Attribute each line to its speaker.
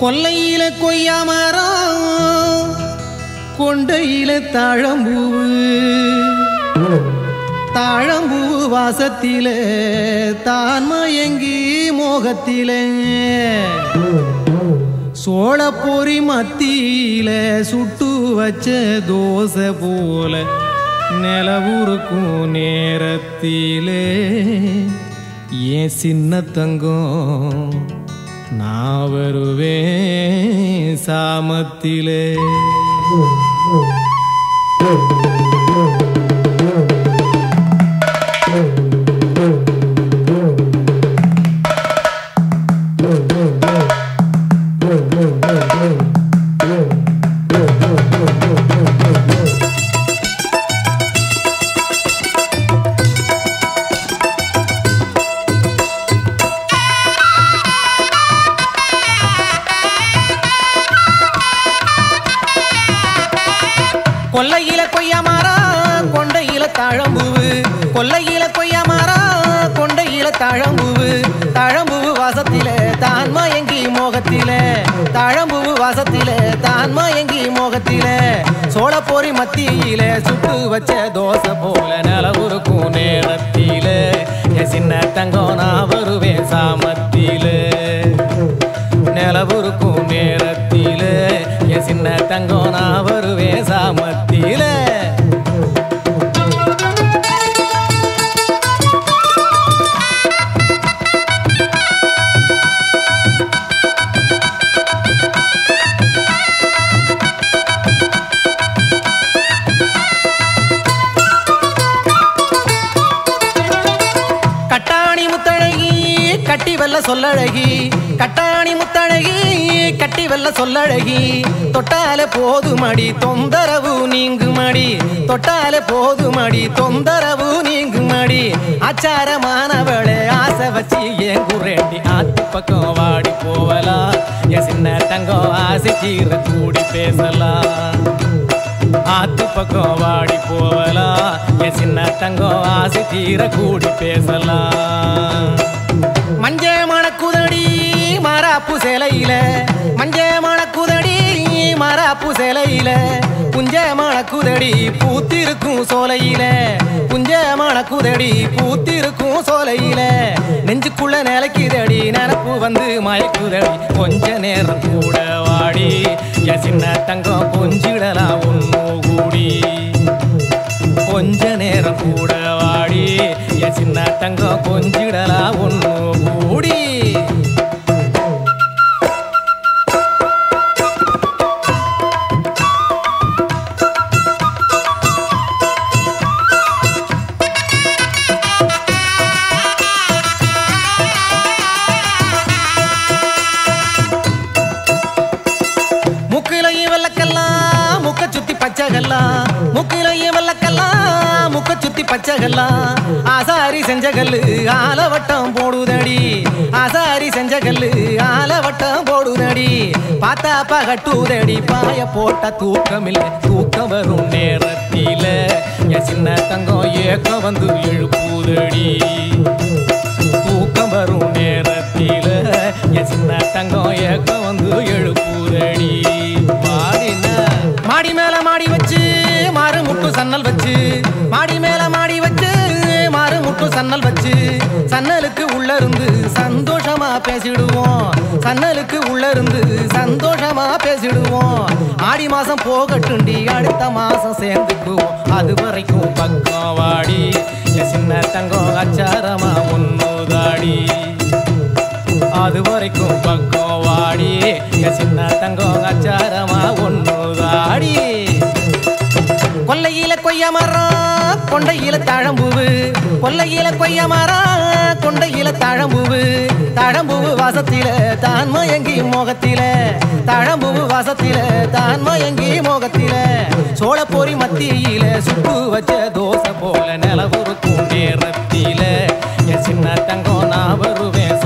Speaker 1: கொல்லையில கொய்யாமரம் கொண்டையில தாழம்பூவு தாழம்பூவு வாசத்தில தான் மயங்கி சோழ பொறி மத்தியில சுட்டு வச்ச தோசை போல நிலவுருக்கும் நேரத்திலே. ஏன் சின்ன தங்கம் நான் வருவேன் சாமத்திலே கொல்லையில கொய்யாமாரா கொண்டையில தாழம்பூவு. கொல்லையில கொய்யாமாரா கொண்டையில தாழம்பூவு. தாழம்பூவு வாசத்தில தான் மயங்கி மோகத்தில. தாழம்பூவு வாசத்தில தான் மயங்கி மோகத்தில. சோளப்பொறி மத்தியில சுட்டு வச்ச தோசை போல நிலவுருக்கும் நேரத்தில. சின்ன தங்கம் நான் வருவேன் சாமத்தில. நிலவுருக்கும் நேரத்தில என் சின்ன தங்கம் நான் வருவேன் சாமத்தில வெல்ல சொல்லழகி கட்டாணி முத்தழகி கட்டி வெல்ல சொல்லழகி. தொட்டால போதுமடி தொந்தரவு நீங்குமடி. தொட்டால போதுமடி தொந்தரவு நீங்குமடி. ஆச்சாரமானவளே ஆசை வச்சு ஏன் குரேண்டி ஆத்து பக்கம் வாடி போவலாம் என் சின்ன தங்கம் ஆசை தீர கூடி பேசலாம் ஆத்து பக்கம் வாடி போகலாம் என் சின்ன தங்கம் ஆசை தீர கூடி பேசலாம் சேலையில புஞ்ச மணக்குதடி பூத்திருக்கும் சோலையில. புஞ்சமான குதடி பூத்திருக்கும் சோலையில. நெஞ்சுக்குள்ள நிலைக்குதடி நினப்பு வந்து மயக்குதடி. கொஞ்ச நேரம் கூட வாடி சின்ன தங்கம் கொஞ்சிடலாம் ஒன்னு கூடி. கொஞ்ச நேரம் கூட வாடி என் சின்ன தங்கம் கொஞ்சிடலாம் ஒன்னு கூடி. முக்க ஆசாரி செஞ்ச கல்லு ஆலவட்டம் போடுதடி. ஆசாரி செஞ்ச கல்லு ஆலவட்டம் போடுதடி. பார்த்தா பகட்டுதடி பாய போட்ட தூக்கமில்லை. தூக்கம் வரும் நேரத்தில என் சின்ன தங்கம் ஏக்கம் வந்து எழுப்புதடி தூக்கம் வரும் நேரத்தில என் சின்ன தங்கம் ஏக்கம் வந்து எழுப்புதடி மாடின மாடி மேல மாடி வச்சு மாறு முட்டு சன்னல் வச்சு மாடி மேல மாடி வச்சு மாறு முட்டு சன்னல் வச்சு. சன்னலுக்கு உள்ள இருந்து சந்தோஷமா பேசிடுவோம். சன்னலுக்கு உள்ள இருந்து சந்தோஷமா பேசிடுவோம். ஆடி மாசம் போகட்டுண்டி அடுத்த மாசம் சேர்ந்துக்குவோம். அது வரைக்கும் பக்கம் வாடி சின்ன தங்கம் அச்சாரமா முன்னோதாடி அது வரைக்கும் பக்கம் வாடி சின்ன தங்கம் அச்சாரமா ஒன்னுதாடி கொல்லையில கொய்ய மரம் கொண்டையில தாழம்பூவு. கொல்லையில கொய்ய மரம் கொண்டையில தாழம்பூவு. தாழம்பூவு வாசத்தில தான் மயங்கி மோகத்தில. தாழம்பூவு வாசத்தில தான் மயங்கி மோகத்தில. சோளப்பொறி மத்தியில சுப்பு வச்ச தோசை போல நிலவுருக்கும் ரத்தியில. என் சின்ன தங்கம் நான் வருவேன்